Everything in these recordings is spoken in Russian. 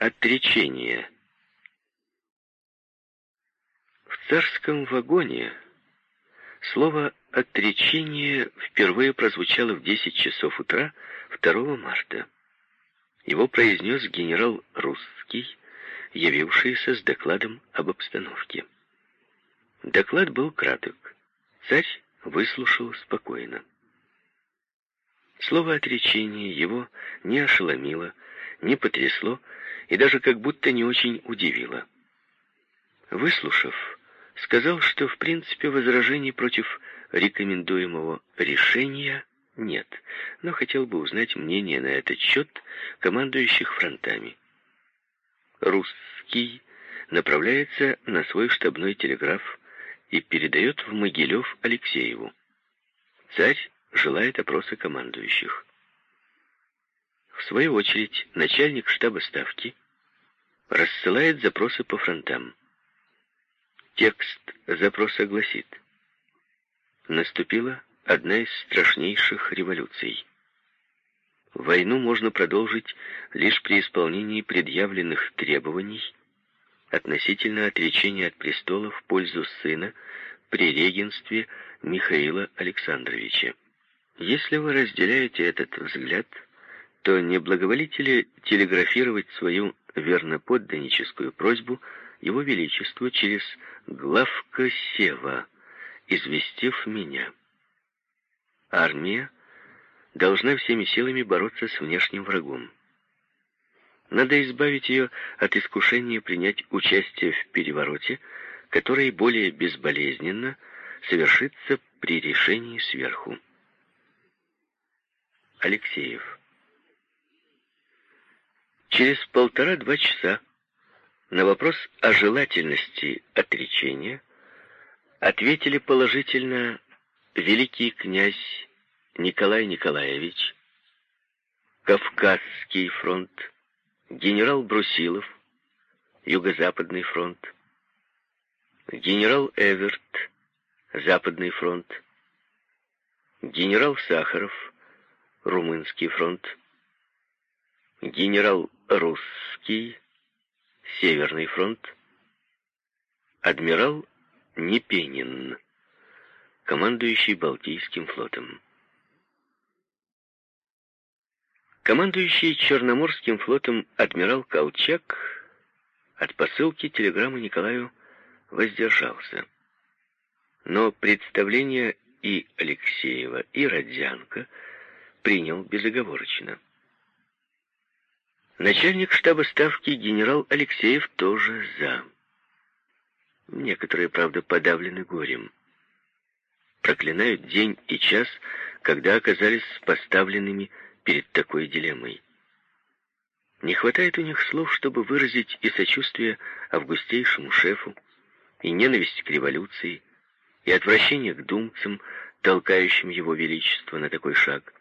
Отречение. В царском вагоне слово «отречение» впервые прозвучало в 10 часов утра 2 марта. Его произнес генерал Русский, явившийся с докладом об обстановке. Доклад был краток. Царь выслушал спокойно. Слово отречение его не ошеломило, не потрясло, и даже как будто не очень удивило. Выслушав, сказал, что в принципе возражений против рекомендуемого решения нет, но хотел бы узнать мнение на этот счет командующих фронтами. Русский направляется на свой штабной телеграф и передает в Могилев Алексееву. Царь желает опроса командующих. В свою очередь, начальник штаба ставки рассылает запросы по фронтам. Текст запроса гласит «Наступила одна из страшнейших революций. Войну можно продолжить лишь при исполнении предъявленных требований относительно отречения от престола в пользу сына при регенстве Михаила Александровича. Если вы разделяете этот взгляд, то не благоволите ли телеграфировать свою верноподданническую просьбу Его Величеству через главка Сева, известив меня. Армия должна всеми силами бороться с внешним врагом. Надо избавить ее от искушения принять участие в перевороте, который более безболезненно совершится при решении сверху. Алексеев Через полтора-два часа на вопрос о желательности отречения ответили положительно великий князь Николай Николаевич, Кавказский фронт, генерал Брусилов, Юго-Западный фронт, генерал Эверт, Западный фронт, генерал Сахаров, Румынский фронт, генерал Русский, Северный фронт, адмирал Непенин, командующий Балтийским флотом. Командующий Черноморским флотом адмирал Колчак от посылки телеграммы Николаю воздержался. Но представление и Алексеева, и Родзянко принял безоговорочно. Начальник штаба ставки генерал Алексеев тоже за. Некоторые, правда, подавлены горем. Проклинают день и час, когда оказались поставленными перед такой дилеммой. Не хватает у них слов, чтобы выразить и сочувствие августейшему шефу, и ненависть к революции, и отвращение к думцам, толкающим его величество на такой шаг.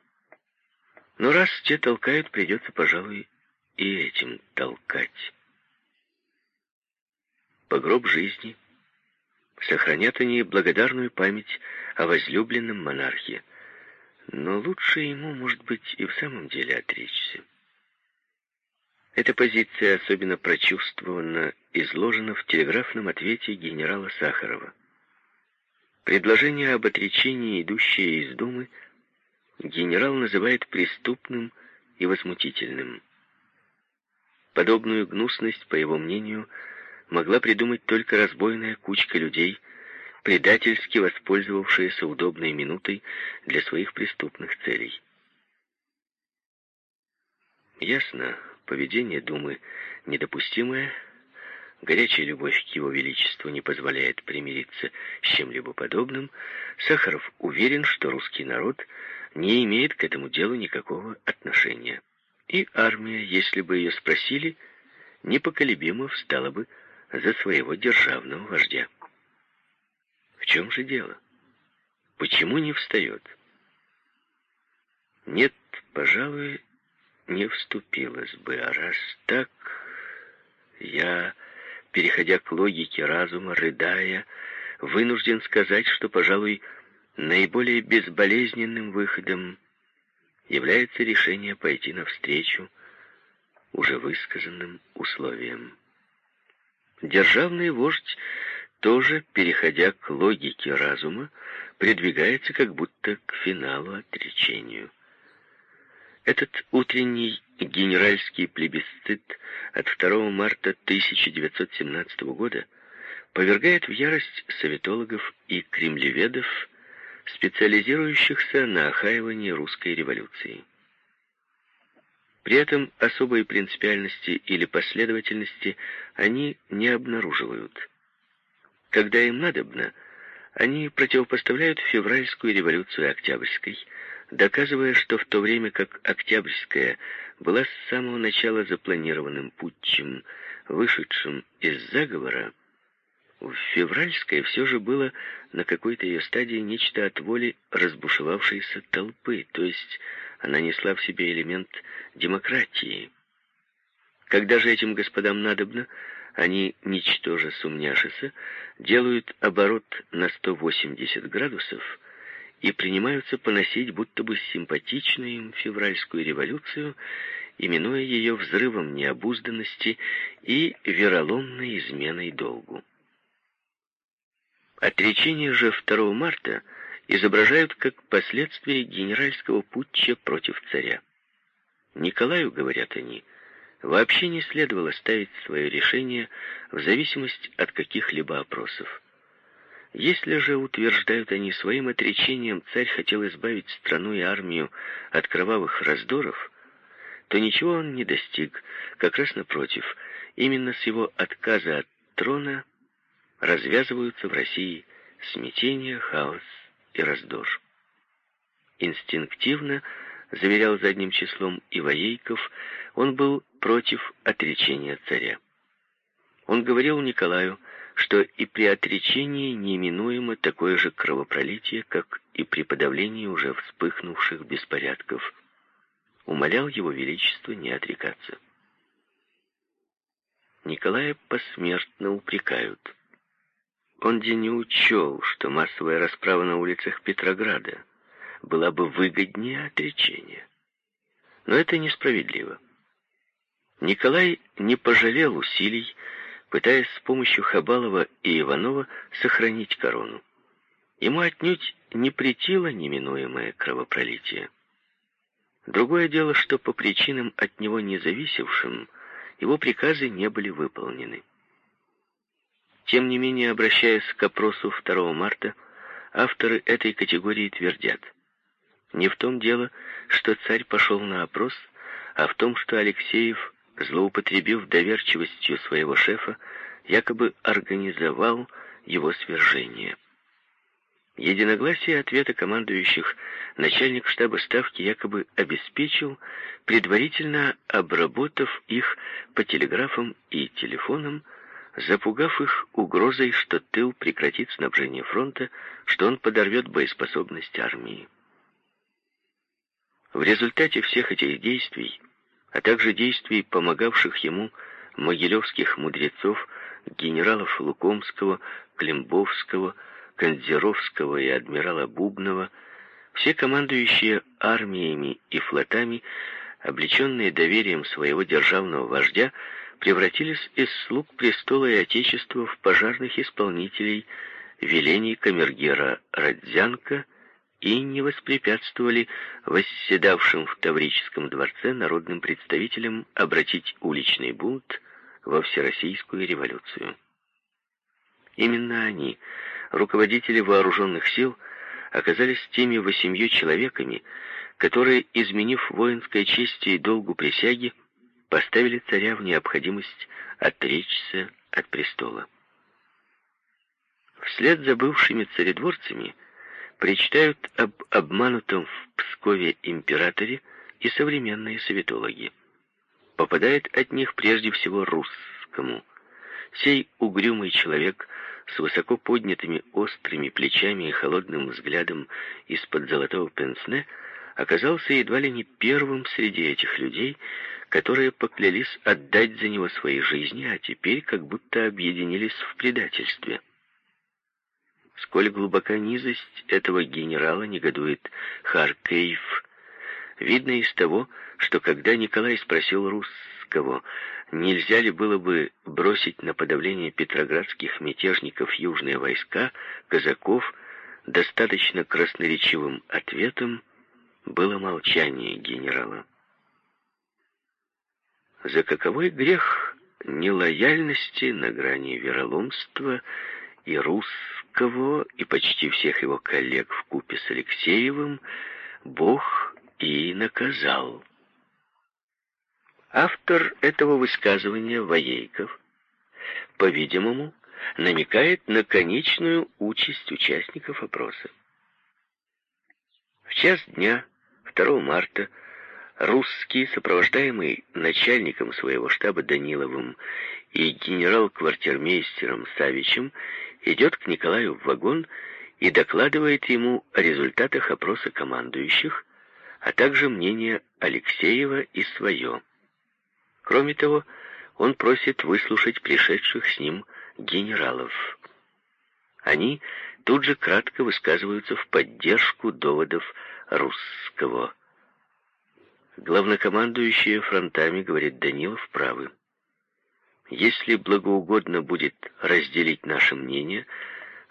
Но раз те толкают, придется, пожалуй, и этим толкать. Погроб жизни сохранят они благодарную память о возлюбленном монархе, но лучше ему, может быть, и в самом деле отречься. Эта позиция особенно прочувствована, изложена в телеграфном ответе генерала Сахарова. Предложение об отречении, идущее из Думы, генерал называет преступным и возмутительным. Подобную гнусность, по его мнению, могла придумать только разбойная кучка людей, предательски воспользовавшаяся удобной минутой для своих преступных целей. Ясно, поведение Думы недопустимое, горячая любовь к его величеству не позволяет примириться с чем-либо подобным, Сахаров уверен, что русский народ не имеет к этому делу никакого отношения. И армия, если бы ее спросили, непоколебимо встала бы за своего державного вождя. В чем же дело? Почему не встает? Нет, пожалуй, не вступилась бы, а раз так, я, переходя к логике разума, рыдая, вынужден сказать, что, пожалуй, наиболее безболезненным выходом является решение пойти навстречу уже высказанным условиям. Державный вождь тоже, переходя к логике разума, придвигается как будто к финалу отречению. Этот утренний генеральский плебисцит от 2 марта 1917 года повергает в ярость советологов и кремлеведов, специализирующихся на охаивании русской революции. При этом особой принципиальности или последовательности они не обнаруживают. Когда им надобно, они противопоставляют февральскую революцию Октябрьской, доказывая, что в то время как Октябрьская была с самого начала запланированным путчем, вышедшим из заговора, в февральской все же было на какой-то ее стадии нечто от воли разбушевавшейся толпы, то есть она несла в себе элемент демократии. Когда же этим господам надобно, они, ничтоже сумняшися, делают оборот на 180 градусов и принимаются поносить будто бы симпатичную им февральскую революцию, именуя ее взрывом необузданности и вероломной изменой долгу. Отречение же 2 марта изображают как последствия генеральского путча против царя. Николаю, говорят они, вообще не следовало ставить свое решение в зависимость от каких-либо опросов. Если же, утверждают они, своим отречением царь хотел избавить страну и армию от кровавых раздоров, то ничего он не достиг, как раз напротив, именно с его отказа от трона развязываются в России смятение, хаос и раздор. Инстинктивно, заверял задним числом Ивоейков, он был против отречения царя. Он говорил Николаю, что и при отречении неминуемо такое же кровопролитие, как и при подавлении уже вспыхнувших беспорядков. Умолял его величество не отрекаться. Николая посмертно упрекают. Он де не учел, что массовая расправа на улицах Петрограда была бы выгоднее отречения. Но это несправедливо. Николай не пожалел усилий, пытаясь с помощью Хабалова и Иванова сохранить корону. Ему отнюдь не претило неминуемое кровопролитие. Другое дело, что по причинам от него не зависевшим его приказы не были выполнены. Тем не менее, обращаясь к опросу 2 марта, авторы этой категории твердят, не в том дело, что царь пошел на опрос, а в том, что Алексеев, злоупотребив доверчивостью своего шефа, якобы организовал его свержение. Единогласие ответа командующих начальник штаба ставки якобы обеспечил, предварительно обработав их по телеграфам и телефонам, запугав их угрозой, что тыл прекратит снабжение фронта, что он подорвет боеспособность армии. В результате всех этих действий, а также действий, помогавших ему могилевских мудрецов, генералов Лукомского, Климбовского, Кондзеровского и адмирала Бубнова, все командующие армиями и флотами, облеченные доверием своего державного вождя, превратились из слуг престола и отечества в пожарных исполнителей велений камергера Родзянко и не воспрепятствовали восседавшим в Таврическом дворце народным представителям обратить уличный бунт во Всероссийскую революцию. Именно они, руководители вооруженных сил, оказались теми восемью человеками, которые, изменив воинской чести и долгу присяги, поставили царя в необходимость отречься от престола. Вслед за бывшими царедворцами причитают об обманутом в Пскове императоре и современные советологи. Попадает от них прежде всего русскому. Сей угрюмый человек с высоко поднятыми острыми плечами и холодным взглядом из-под золотого пенсне оказался едва ли не первым среди этих людей, которые поклялись отдать за него свои жизни, а теперь как будто объединились в предательстве. Сколь глубока низость этого генерала негодует Харкейв, видно из того, что когда Николай спросил Русского нельзя ли было бы бросить на подавление петроградских мятежников южные войска, казаков, достаточно красноречивым ответом было молчание генерала. За каковой грех нелояльности на грани вероломства и русского, и почти всех его коллег в купе с Алексеевым Бог и наказал. Автор этого высказывания, Воейков, по-видимому, намекает на конечную участь участников опроса. В час дня 2 марта русский, сопровождаемый начальником своего штаба Даниловым и генерал-квартирмейстером Савичем, идет к Николаю в вагон и докладывает ему о результатах опроса командующих, а также мнение Алексеева и свое. Кроме того, он просит выслушать пришедших с ним генералов. Они тут же кратко высказываются в поддержку доводов русского. Главнокомандующие фронтами, говорит Данилов, правы. Если благоугодно будет разделить наше мнение,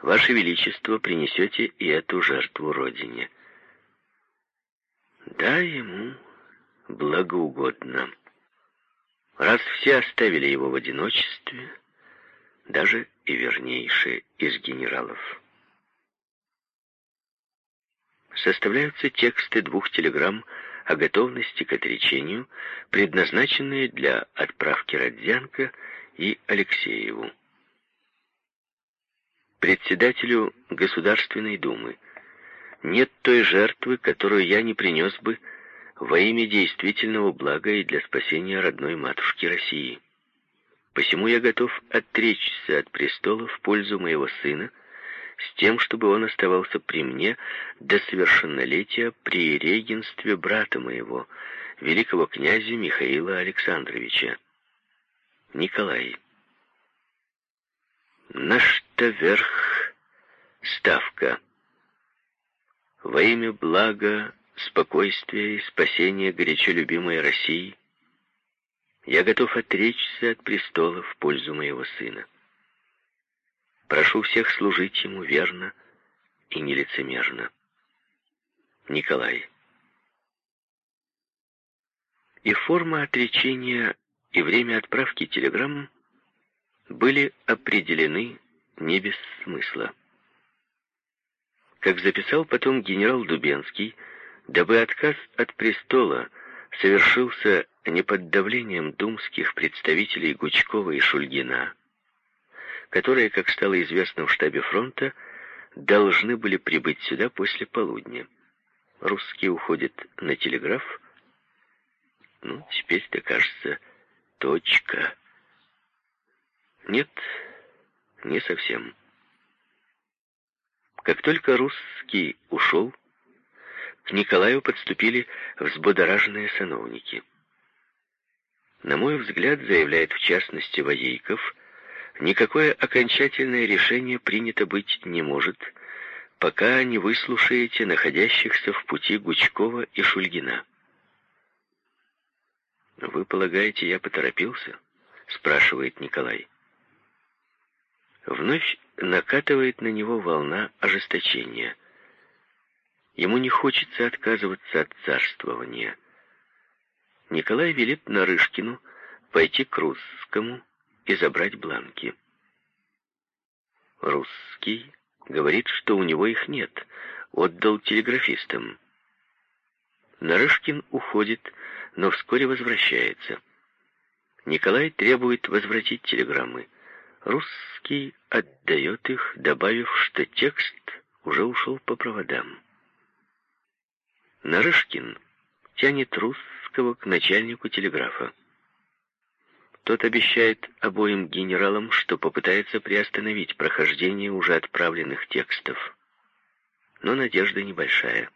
Ваше Величество принесете и эту жертву Родине. Да, ему благоугодно. Раз все оставили его в одиночестве, даже и вернейшие из генералов. Составляются тексты двух телеграмм о готовности к отречению, предназначенные для отправки Родзянко и Алексееву. Председателю Государственной Думы нет той жертвы, которую я не принес бы во имя действительного блага и для спасения родной матушки России. Посему я готов отречься от престола в пользу моего сына, с тем, чтобы он оставался при мне до совершеннолетия при регенстве брата моего, великого князя Михаила Александровича. Николай. Наш-то верх ставка. Во имя блага спокойствия и спасения горячо любимой России, я готов отречься от престола в пользу моего сына. Прошу всех служить ему верно и нелицемерно. Николай. И форма отречения, и время отправки телеграмм были определены не без смысла. Как записал потом генерал Дубенский, Дабы отказ от престола совершился не под давлением думских представителей Гучкова и Шульгина, которые, как стало известно в штабе фронта, должны были прибыть сюда после полудня. Русские уходят на телеграф. Ну, теперь-то, кажется, точка. Нет, не совсем. Как только русский ушел, к Николаю подступили взбодораженные сановники. На мой взгляд, заявляет в частности Воейков, никакое окончательное решение принято быть не может, пока не выслушаете находящихся в пути Гучкова и Шульгина. «Вы полагаете, я поторопился?» — спрашивает Николай. Вновь накатывает на него волна ожесточения — Ему не хочется отказываться от царствования. Николай велит Нарышкину пойти к русскому и забрать бланки. Русский говорит, что у него их нет, отдал телеграфистам. Нарышкин уходит, но вскоре возвращается. Николай требует возвратить телеграммы. Русский отдает их, добавив, что текст уже ушел по проводам. Нарышкин тянет русского к начальнику телеграфа. Тот обещает обоим генералам, что попытается приостановить прохождение уже отправленных текстов. Но надежда небольшая.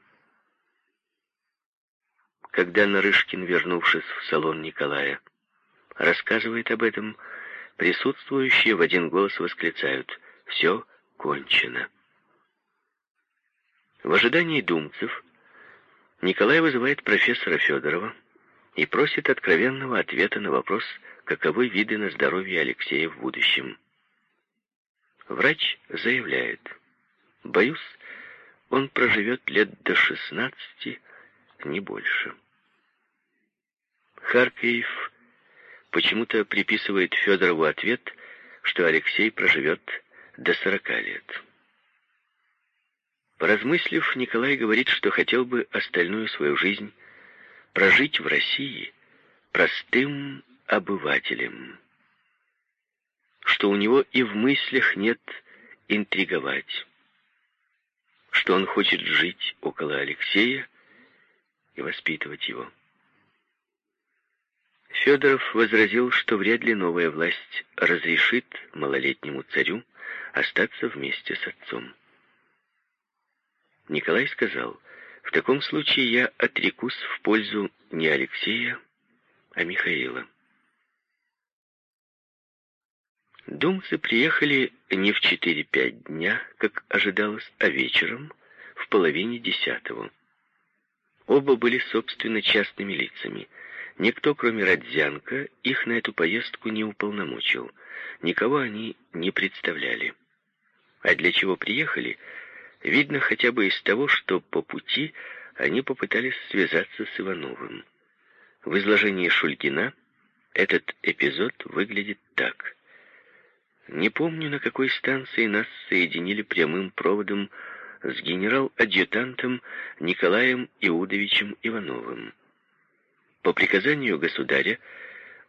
Когда Нарышкин, вернувшись в салон Николая, рассказывает об этом, присутствующие в один голос восклицают «Все кончено». В ожидании думцев Николай вызывает профессора Федорова и просит откровенного ответа на вопрос, каковы виды на здоровье Алексея в будущем. Врач заявляет, боюсь, он проживет лет до 16, не больше. Харкиев почему-то приписывает Федорову ответ, что Алексей проживет до 40 лет. Поразмыслив, Николай говорит, что хотел бы остальную свою жизнь прожить в России простым обывателем, что у него и в мыслях нет интриговать, что он хочет жить около Алексея и воспитывать его. Федоров возразил, что вряд ли новая власть разрешит малолетнему царю остаться вместе с отцом. Николай сказал, в таком случае я отрекусь в пользу не Алексея, а Михаила. Думцы приехали не в 4-5 дня, как ожидалось, а вечером, в половине десятого. Оба были, собственно, частными лицами. Никто, кроме Родзянко, их на эту поездку не уполномочил. Никого они не представляли. А для чего приехали, видно хотя бы из того, что по пути они попытались связаться с Ивановым. В изложении Шульгина этот эпизод выглядит так. Не помню, на какой станции нас соединили прямым проводом с генерал-адъютантом Николаем Иудовичем Ивановым. По приказанию государя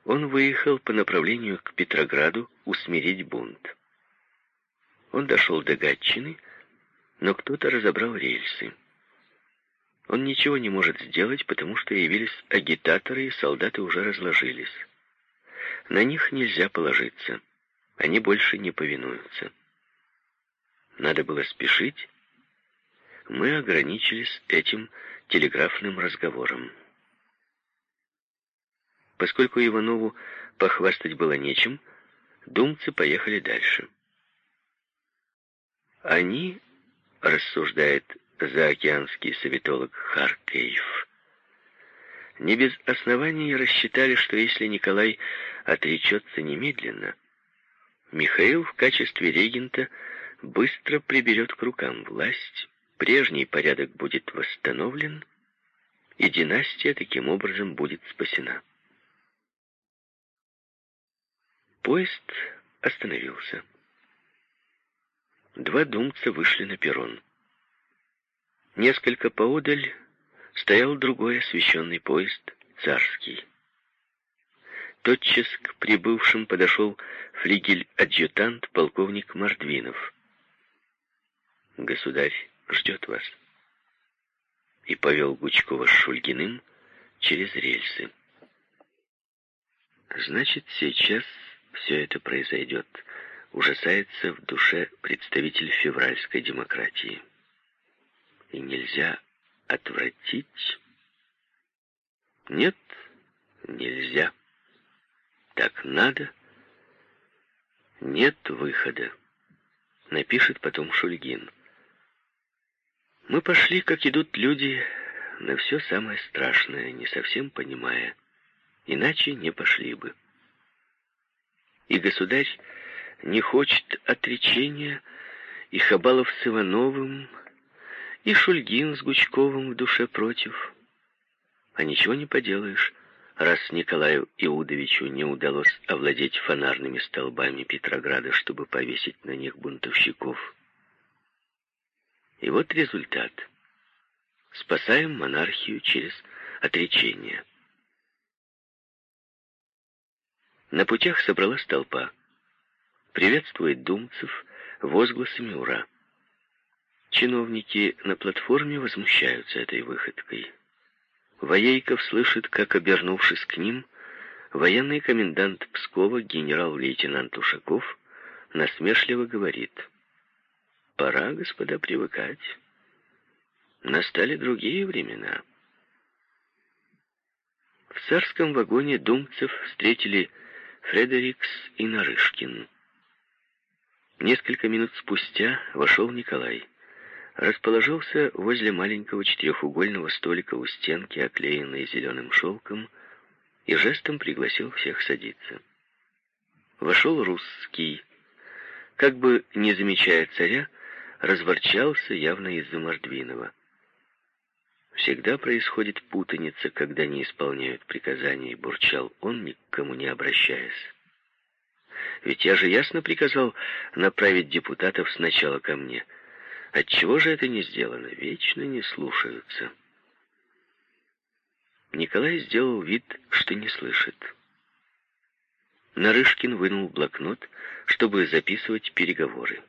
он выехал по направлению к Петрограду усмирить бунт. Он дошел до Гатчины, но кто-то разобрал рельсы. Он ничего не может сделать, потому что явились агитаторы, и солдаты уже разложились. На них нельзя положиться. Они больше не повинуются. Надо было спешить. Мы ограничились этим телеграфным разговором. Поскольку Иванову похвастать было нечем, думцы поехали дальше. Они, рассуждает заокеанский советолог Харкейф, не без оснований рассчитали, что если Николай отречется немедленно, Михаил в качестве регента быстро приберет к рукам власть, прежний порядок будет восстановлен, и династия таким образом будет спасена. Поезд остановился. Два думца вышли на перрон. Несколько поодаль стоял другой освещенный поезд, царский. Тотчас к прибывшим подошел флигель-адъютант полковник Мордвинов. «Государь ждет вас» и повел Гучкова с Шульгиным через рельсы. Значит, сейчас все это произойдет, ужасается в душе представитель февральской демократии. И нельзя отвратить? Нет, нельзя. Так надо. Нет выхода. Напишет потом Шульгин. Мы пошли, как идут люди, на все самое страшное, не совсем понимая. Иначе не пошли бы. И государь не хочет отречения, и Хабалов с Ивановым, и Шульгин с Гучковым в душе против. А ничего не поделаешь, раз Николаю Иудовичу не удалось овладеть фонарными столбами Петрограда, чтобы повесить на них бунтовщиков. И вот результат. Спасаем монархию через отречение. На путях собралась толпа. Приветствует думцев возгласами «Ура!». Чиновники на платформе возмущаются этой выходкой. Воейков слышит, как, обернувшись к ним, военный комендант Пскова, генерал-лейтенант Ушаков, насмешливо говорит «Пора, господа, привыкать. Настали другие времена». В царском вагоне думцев встретили Фредерикс и Нарышкин. Несколько минут спустя вошел Николай. Расположился возле маленького четырехугольного столика у стенки, оклеенной зеленым шелком, и жестом пригласил всех садиться. Вошел русский, как бы не замечая царя, разворчался явно из-за Мордвинова. Всегда происходит путаница, когда не исполняют приказания, бурчал он, ни к кому не обращаясь. Ведь я же ясно приказал направить депутатов сначала ко мне. Отчего же это не сделано? Вечно не слушаются. Николай сделал вид, что не слышит. Нарышкин вынул блокнот, чтобы записывать переговоры.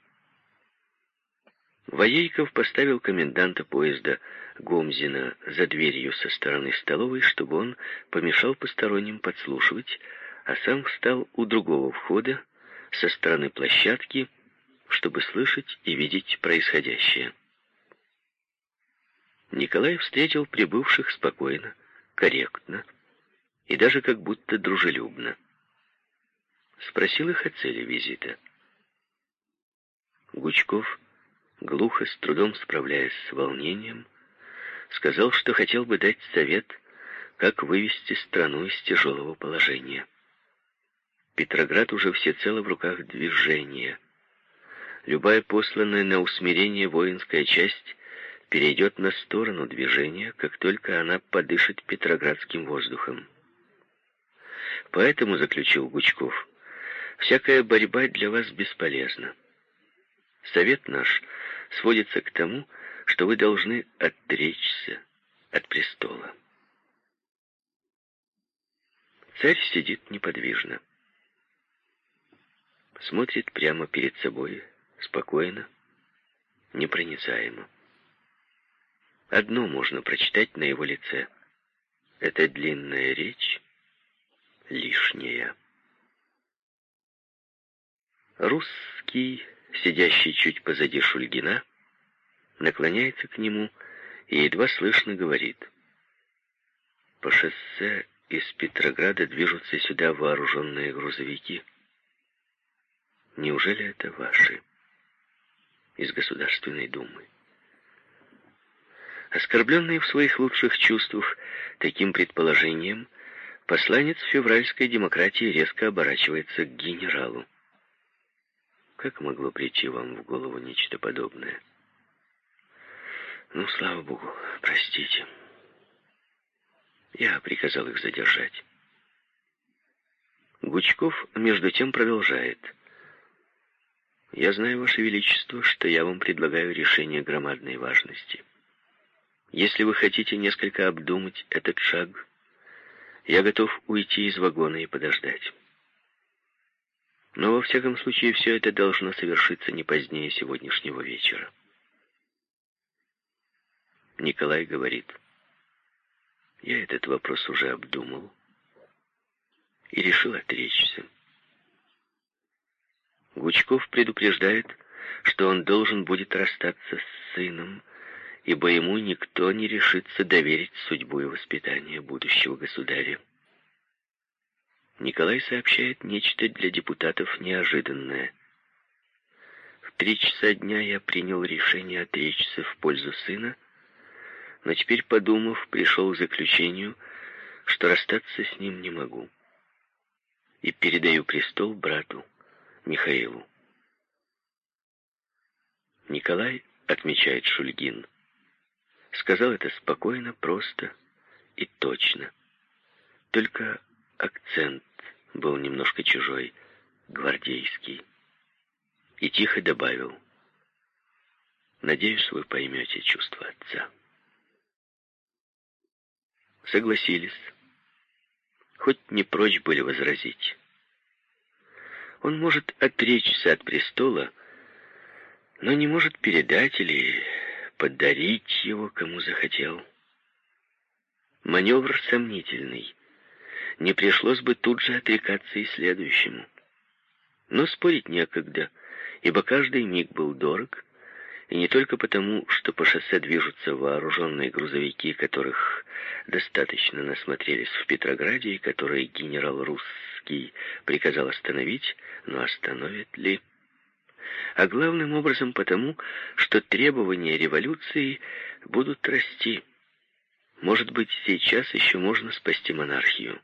Воейков поставил коменданта поезда Гомзина за дверью со стороны столовой, чтобы он помешал посторонним подслушивать, а сам встал у другого входа со стороны площадки, чтобы слышать и видеть происходящее. Николай встретил прибывших спокойно, корректно и даже как будто дружелюбно. Спросил их о цели визита. Гучков, глухо, с трудом справляясь с волнением, сказал, что хотел бы дать совет, как вывести страну из тяжелого положения. Петроград уже всецело в руках движения. Любая посланная на усмирение воинская часть перейдет на сторону движения, как только она подышит петроградским воздухом. Поэтому, заключил Гучков, всякая борьба для вас бесполезна. Совет наш сводится к тому, что вы должны отречься от престола. Царь сидит неподвижно смотрит прямо перед собой, спокойно, непроницаемо. Одно можно прочитать на его лице. Это длинная речь лишняя. Русский, сидящий чуть позади Шульгина, наклоняется к нему и едва слышно говорит. По шоссе из Петрограда движутся сюда вооруженные грузовики. Неужели это ваши? Из Государственной Думы. Оскорбленный в своих лучших чувствах таким предположением, посланец февральской демократии резко оборачивается к генералу. Как могло прийти вам в голову нечто подобное? Ну, слава богу, простите. Я приказал их задержать. Гучков между тем продолжает. Я знаю, Ваше Величество, что я вам предлагаю решение громадной важности. Если вы хотите несколько обдумать этот шаг, я готов уйти из вагона и подождать. Но во всяком случае все это должно совершиться не позднее сегодняшнего вечера. Николай говорит, я этот вопрос уже обдумал и решил отречься. Гучков предупреждает, что он должен будет расстаться с сыном, ибо ему никто не решится доверить судьбу и воспитание будущего государя. Николай сообщает нечто для депутатов неожиданное. В три часа дня я принял решение отречься в пользу сына, но теперь, подумав, пришел к заключению, что расстаться с ним не могу. И передаю престол брату. Михаилу. Николай, отмечает Шульгин, сказал это спокойно, просто и точно. Только акцент был немножко чужой, гвардейский. И тихо добавил, «Надеюсь, вы поймете чувство отца». Согласились, хоть не прочь были возразить. Он может отречься от престола, но не может передать или подарить его, кому захотел. Маневр сомнительный. Не пришлось бы тут же отрекаться и следующему. Но спорить некогда, ибо каждый миг был дорог, и не только потому, что по шоссе движутся вооруженные грузовики, которых достаточно насмотрелись в Петрограде, и которые генерал Русский приказал остановить, но остановит ли? А главным образом потому, что требования революции будут расти. Может быть, сейчас еще можно спасти монархию.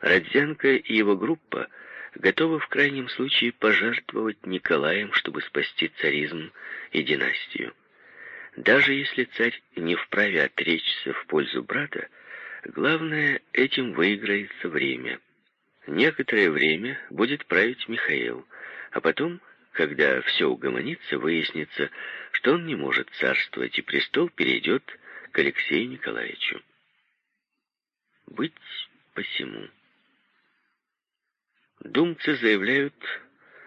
Родзянко и его группа готовы в крайнем случае пожертвовать Николаем, чтобы спасти царизм и династию. Даже если царь не вправе отречься в пользу брата, главное, этим выиграется время. Некоторое время будет править Михаил, а потом, когда все угомонится, выяснится, что он не может царствовать, и престол перейдет к Алексею Николаевичу. Быть посему. Думцы заявляют,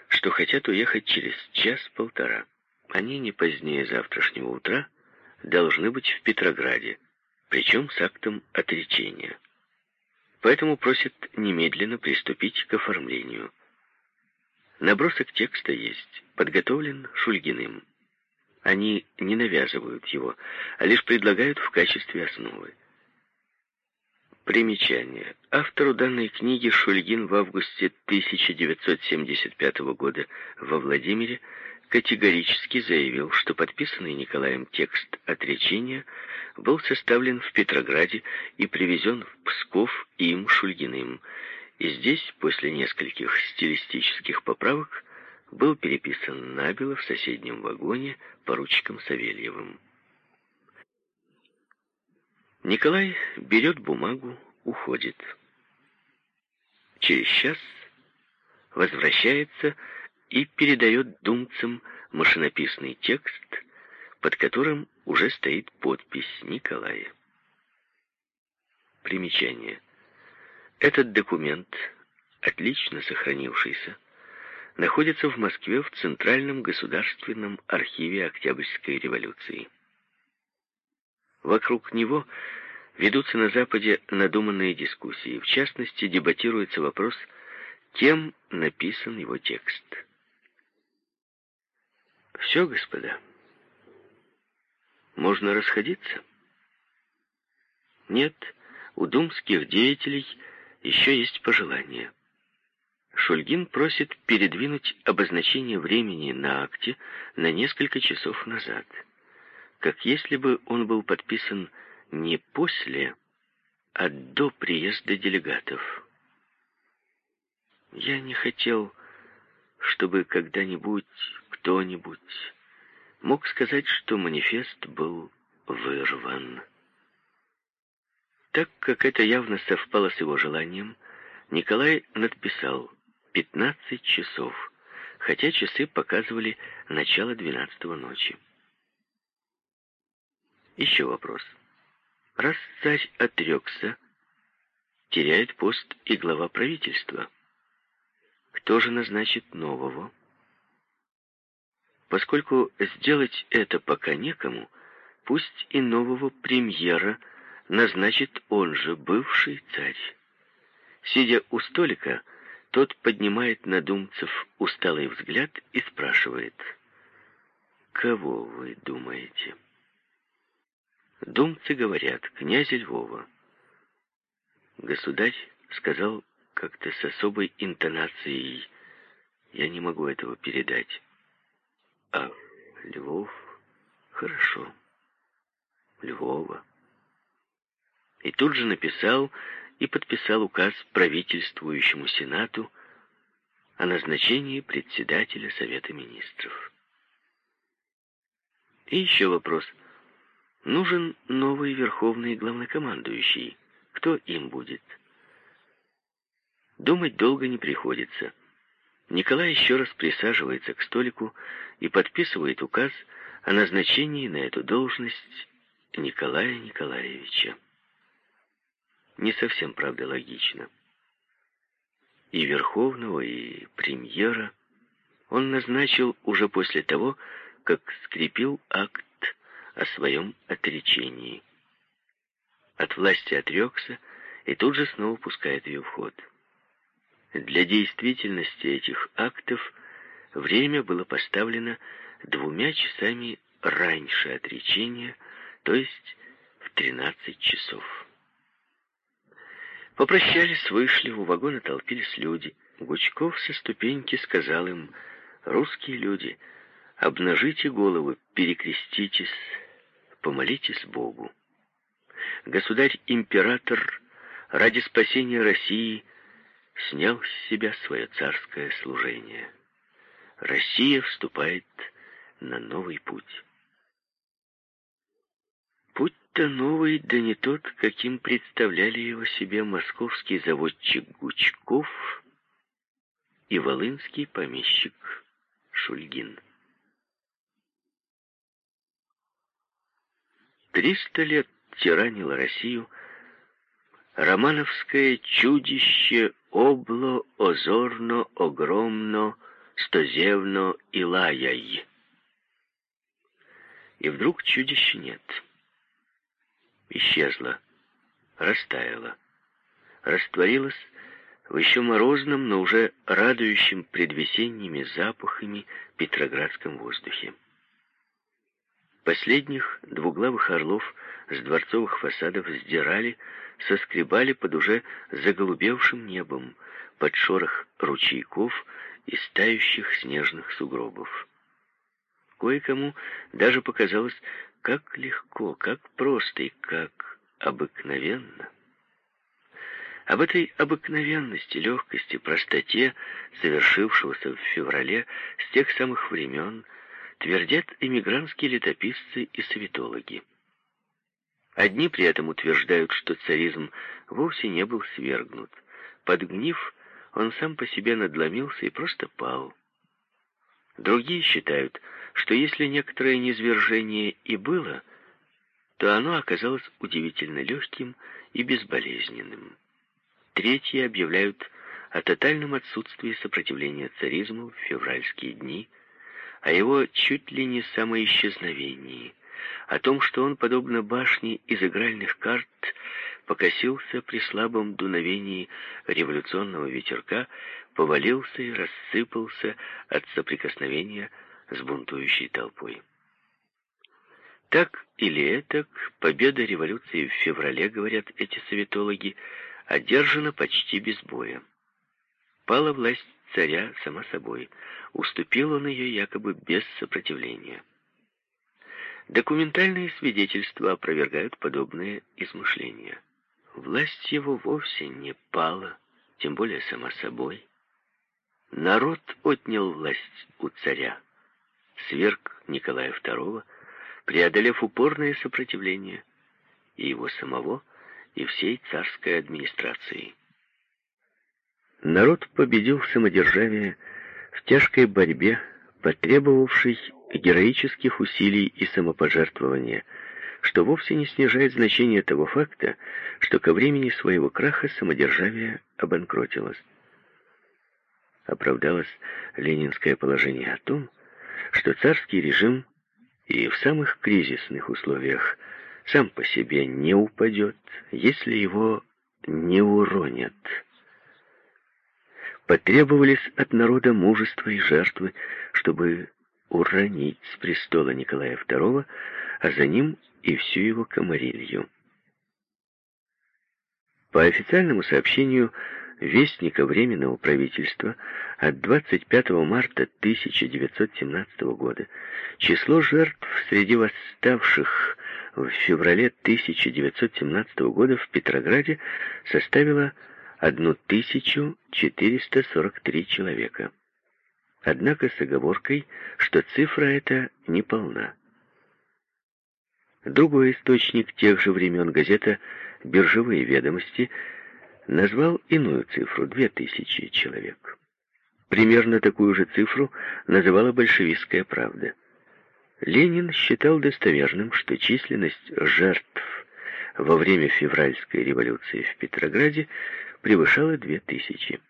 что хотят уехать через час-полтора. Они не позднее завтрашнего утра должны быть в Петрограде, причем с актом отречения. Поэтому просят немедленно приступить к оформлению. Набросок текста есть, подготовлен Шульгиным. Они не навязывают его, а лишь предлагают в качестве основы. Примечание. Автору данной книги Шульгин в августе 1975 года во Владимире категорически заявил, что подписанный Николаем текст отречения был составлен в Петрограде и привезен в Псков им Шульгиным, и здесь, после нескольких стилистических поправок, был переписан набело в соседнем вагоне поручиком Савельевым. Николай берет бумагу, уходит. Через час возвращается и передает думцам машинописный текст, под которым уже стоит подпись Николая. Примечание. Этот документ, отлично сохранившийся, находится в Москве в Центральном государственном архиве Октябрьской революции. Вокруг него ведутся на Западе надуманные дискуссии. В частности, дебатируется вопрос, кем написан его текст. Все, господа. Можно расходиться? Нет, у думских деятелей еще есть пожелания. Шульгин просит передвинуть обозначение времени на акте на несколько часов назад, как если бы он был подписан не после, а до приезда делегатов. Я не хотел, чтобы когда-нибудь кто-нибудь мог сказать, что манифест был вырван. Так как это явно совпало с его желанием, Николай надписал «15 часов», хотя часы показывали начало двенадцатого ночи. Еще вопрос. Раз царь отрекся, теряет пост и глава правительства. Кто же назначит нового? Поскольку сделать это пока некому, пусть и нового премьера назначит он же, бывший царь. Сидя у столика, тот поднимает на думцев усталый взгляд и спрашивает, «Кого вы думаете?» Думцы говорят, князя Львова. Государь сказал как-то с особой интонацией, я не могу этого передать. А Львов, хорошо, Львова. И тут же написал и подписал указ правительствующему Сенату о назначении председателя Совета Министров. И еще вопрос. Нужен новый верховный главнокомандующий. Кто им будет? Думать долго не приходится. Николай еще раз присаживается к столику и подписывает указ о назначении на эту должность Николая Николаевича. Не совсем, правда, логично. И Верховного, и премьера он назначил уже после того, как скрепил акт о своем отречении. От власти отрекся и тут же снова пускает ее в ход. Для действительности этих актов время было поставлено двумя часами раньше отречения, то есть в 13 часов. Попрощались, вышли, у вагона толпились люди. Гучков со ступеньки сказал им, «Русские люди, обнажите головы, перекреститесь, помолитесь Богу. Государь-император ради спасения России снял с себя свое царское служение. Россия вступает на новый путь. Путь-то новый, да не тот, каким представляли его себе московский заводчик Гучков и волынский помещик Шульгин. Триста лет тиранило Россию романовское чудище обло, озорно, огромно, стозевно и лаяй. И вдруг чудища нет. Исчезла, растаяла, растворилась в еще морозном, но уже радующем предвесенними запахами петроградском воздухе. Последних двуглавых орлов с дворцовых фасадов сдирали, соскребали под уже заголубевшим небом, под шорох ручейков и стающих снежных сугробов. Кое-кому даже показалось, как легко, как просто и как обыкновенно. Об этой обыкновенности, легкости, простоте, совершившегося в феврале с тех самых времен, твердят эмигрантские летописцы и советологи. Одни при этом утверждают, что царизм вовсе не был свергнут. Подгнив, он сам по себе надломился и просто пал. Другие считают, что если некоторое низвержение и было, то оно оказалось удивительно легким и безболезненным. Третьи объявляют о тотальном отсутствии сопротивления царизму в февральские дни, о его чуть ли не самоисчезновении, о том, что он, подобно башне из игральных карт, покосился при слабом дуновении революционного ветерка, повалился и рассыпался от соприкосновения с бунтующей толпой. Так или этак, победа революции в феврале, говорят эти советологи, одержана почти без боя. Пала власть царя сама собой, уступил он ее якобы без сопротивления. Документальные свидетельства опровергают подобные измышления. Власть его вовсе не пала, тем более сама собой. Народ отнял власть у царя, сверг Николая II, преодолев упорное сопротивление и его самого, и всей царской администрации. Народ победил самодержавие в тяжкой борьбе, потребовавшей героических усилий и самопожертвования, что вовсе не снижает значение того факта, что ко времени своего краха самодержавие обанкротилось. Оправдалось ленинское положение о том, что царский режим и в самых кризисных условиях сам по себе не упадет, если его не уронят. Потребовались от народа мужество и жертвы, чтобы уронить с престола Николая II, а за ним и всю его комарилью. По официальному сообщению Вестника Временного правительства от 25 марта 1917 года число жертв среди восставших в феврале 1917 года в Петрограде составило 1443 человека. Однако с оговоркой, что цифра эта неполна. Другой источник тех же времен газета «Биржевые ведомости» назвал иную цифру — 2000 человек. Примерно такую же цифру называла большевистская правда. Ленин считал достоверным, что численность жертв во время февральской революции в Петрограде превышала 2000.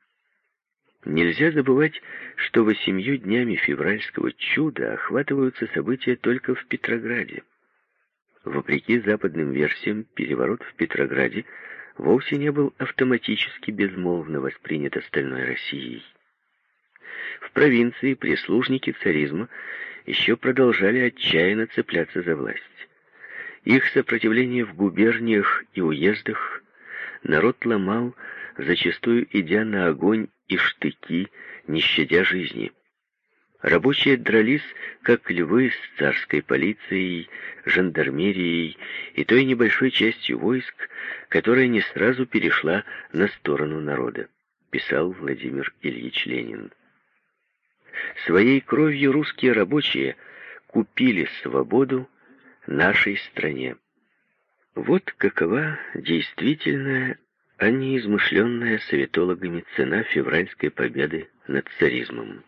Нельзя забывать, что восемью днями февральского чуда охватываются события только в Петрограде. Вопреки западным версиям, переворот в Петрограде вовсе не был автоматически безмолвно воспринят остальной Россией. В провинции прислужники царизма еще продолжали отчаянно цепляться за власть. Их сопротивление в губерниях и уездах народ ломал, зачастую идя на огонь и штыки, не щадя жизни. Рабочие дрались, как львы с царской полицией, жандармерией и той небольшой частью войск, которая не сразу перешла на сторону народа. писал Владимир Ильич Ленин. Своей кровью русские рабочие купили свободу нашей стране. Вот какова действительная, а не измышленная советологами цена февральской победы над царизмом.